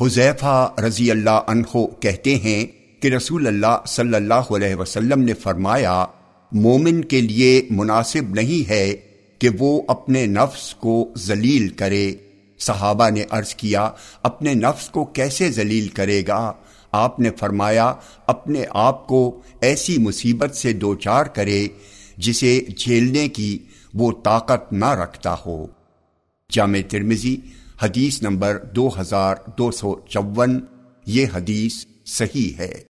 حذیفہ رضی اللہ عنہ کہتے ہیں کہ رسول اللہ صلی اللہ علیہ وسلم نے فرمایا، مومن کے لیے مناسب نہیں ہے کہ وہ اپنے نفس کو ذلیل کرے۔ صحابہ نے عرض کیا، اپنے نفس کو کیسے ذلیل کرے گا؟ آپ نے فرمایا، اپنے آپ کو ایسی مصیبت سے دوچار کرے جسے جھیلنے کی وہ طاقت نہ رکھتا ہو۔ جامع ترمزی حدیث نمبر دو ہزار دو سو چون یہ حدیث صحیح ہے۔